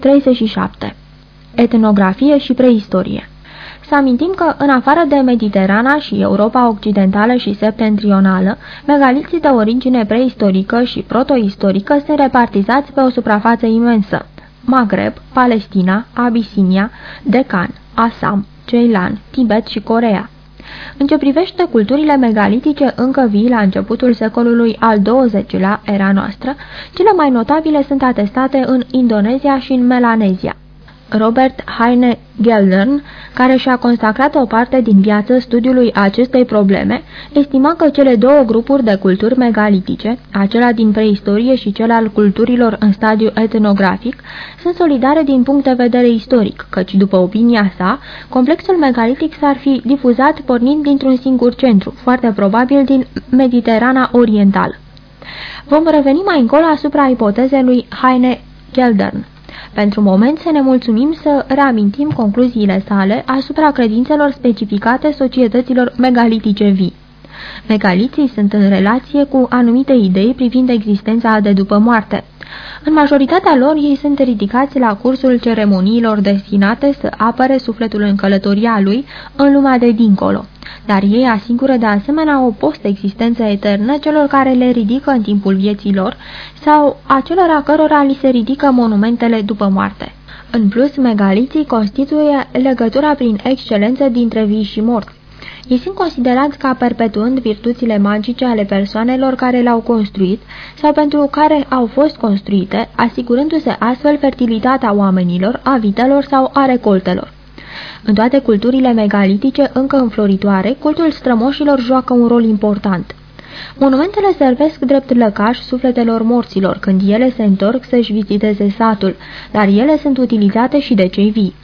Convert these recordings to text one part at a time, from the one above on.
37. Etnografie și preistorie să amintim că, în afară de Mediterana și Europa Occidentală și Septentrională, megaliții de origine preistorică și protoistorică sunt repartizați pe o suprafață imensă. Maghreb, Palestina, Abisinia, Decan, Assam, Ceilan, Tibet și Corea. În ce privește culturile megalitice încă vii la începutul secolului al XX-lea, era noastră, cele mai notabile sunt atestate în Indonezia și în Melanezia. Robert Heine Geldern, care și-a consacrat o parte din viață studiului acestei probleme, estima că cele două grupuri de culturi megalitice, acela din preistorie și cel al culturilor în stadiu etnografic, sunt solidare din punct de vedere istoric, căci, după opinia sa, complexul megalitic s-ar fi difuzat pornind dintr-un singur centru, foarte probabil din Mediterana Orientală. Vom reveni mai încolo asupra ipotezei lui Heine Geldern. Pentru moment să ne mulțumim să reamintim concluziile sale asupra credințelor specificate societăților megalitice vii. Megaliții sunt în relație cu anumite idei privind existența de după moarte. În majoritatea lor, ei sunt ridicați la cursul ceremoniilor destinate să apere sufletul în călătoria lui în lumea de dincolo dar ei asigură de asemenea o post-existență eternă celor care le ridică în timpul vieții lor sau acelora cărora li se ridică monumentele după moarte. În plus, megaliții constituie legătura prin excelență dintre vii și morți. Ei sunt considerați ca perpetuând virtuțile magice ale persoanelor care le-au construit sau pentru care au fost construite, asigurându-se astfel fertilitatea oamenilor, a vitelor sau a recoltelor. În toate culturile megalitice încă înfloritoare, cultul strămoșilor joacă un rol important. Monumentele servesc drept lăcaș sufletelor morților când ele se întorc să-și viziteze satul, dar ele sunt utilizate și de cei vii.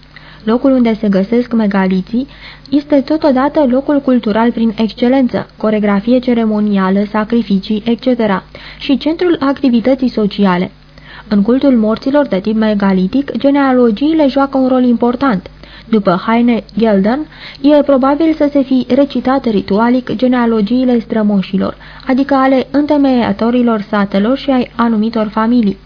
Locul unde se găsesc megaliții este totodată locul cultural prin excelență, coregrafie ceremonială, sacrificii, etc. și centrul activității sociale. În cultul morților de tip megalitic, genealogiile joacă un rol important. După Heine Gelden, e probabil să se fi recitat ritualic genealogiile strămoșilor, adică ale întemeiatorilor satelor și ai anumitor familii.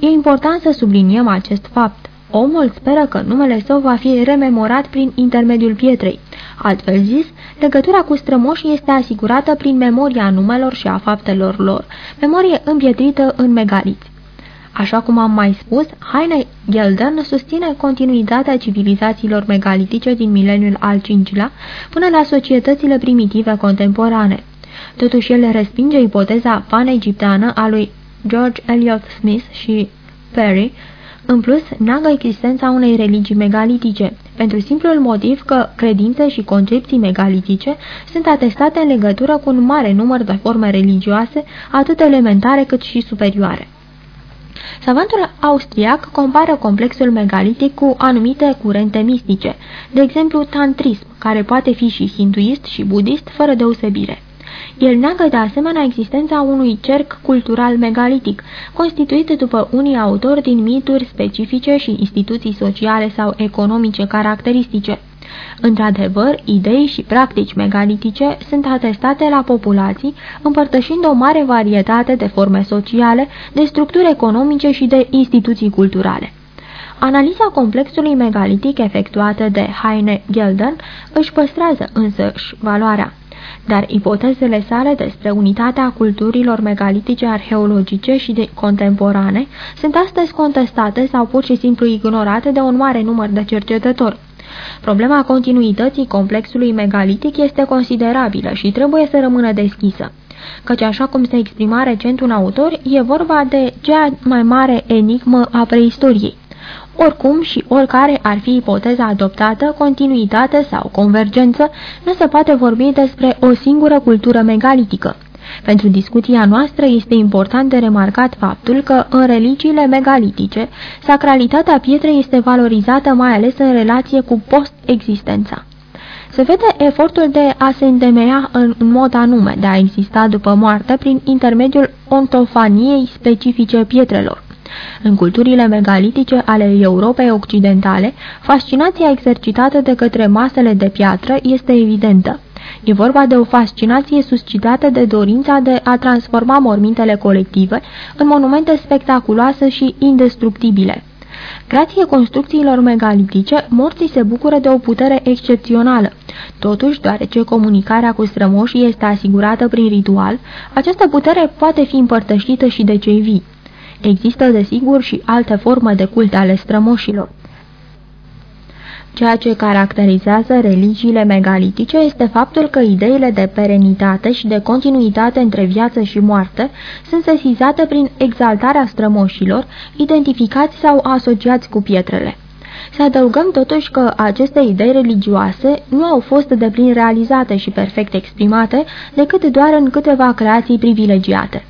E important să subliniem acest fapt. Omul speră că numele său va fi rememorat prin intermediul pietrei. Altfel zis, legătura cu strămoșii este asigurată prin memoria numelor și a faptelor lor, memorie împietrită în megaliți. Așa cum am mai spus, Heine Gelden susține continuitatea civilizațiilor megalitice din mileniul al V-lea până la societățile primitive contemporane. Totuși, el respinge ipoteza pan-egipteană a lui George Eliot Smith și Perry, în plus, neagă existența unei religii megalitice, pentru simplul motiv că credințe și concepții megalitice sunt atestate în legătură cu un mare număr de forme religioase, atât elementare cât și superioare. Savantul austriac compară complexul megalitic cu anumite curente mistice, de exemplu tantrism, care poate fi și hinduist și budist fără deosebire. El neagă de asemenea existența unui cerc cultural megalitic, constituit după unii autori din mituri specifice și instituții sociale sau economice caracteristice. Într-adevăr, idei și practici megalitice sunt atestate la populații, împărtășind o mare varietate de forme sociale, de structuri economice și de instituții culturale. Analiza complexului megalitic efectuată de Heine Gelden își păstrează însăși valoarea dar ipotezele sale despre unitatea culturilor megalitice arheologice și de contemporane sunt astăzi contestate sau pur și simplu ignorate de un mare număr de cercetători. Problema continuității complexului megalitic este considerabilă și trebuie să rămână deschisă. Căci așa cum se exprima recent un autor, e vorba de cea mai mare enigmă a preistoriei. Oricum și oricare ar fi ipoteza adoptată, continuitate sau convergență, nu se poate vorbi despre o singură cultură megalitică. Pentru discuția noastră este important de remarcat faptul că în religiile megalitice, sacralitatea pietrei este valorizată mai ales în relație cu post-existența. Se vede efortul de a se întemeia în mod anume, de a exista după moarte prin intermediul ontofaniei specifice pietrelor. În culturile megalitice ale Europei Occidentale, fascinația exercitată de către masele de piatră este evidentă. E vorba de o fascinație suscitată de dorința de a transforma mormintele colective în monumente spectaculoase și indestructibile. Grație construcțiilor megalitice, morții se bucură de o putere excepțională. Totuși, deoarece comunicarea cu strămoșii este asigurată prin ritual, această putere poate fi împărtășită și de cei vii. Există, desigur, și alte forme de culte ale strămoșilor. Ceea ce caracterizează religiile megalitice este faptul că ideile de perenitate și de continuitate între viață și moarte sunt sesizate prin exaltarea strămoșilor, identificați sau asociați cu pietrele. Să adăugăm totuși că aceste idei religioase nu au fost de plin realizate și perfect exprimate decât doar în câteva creații privilegiate.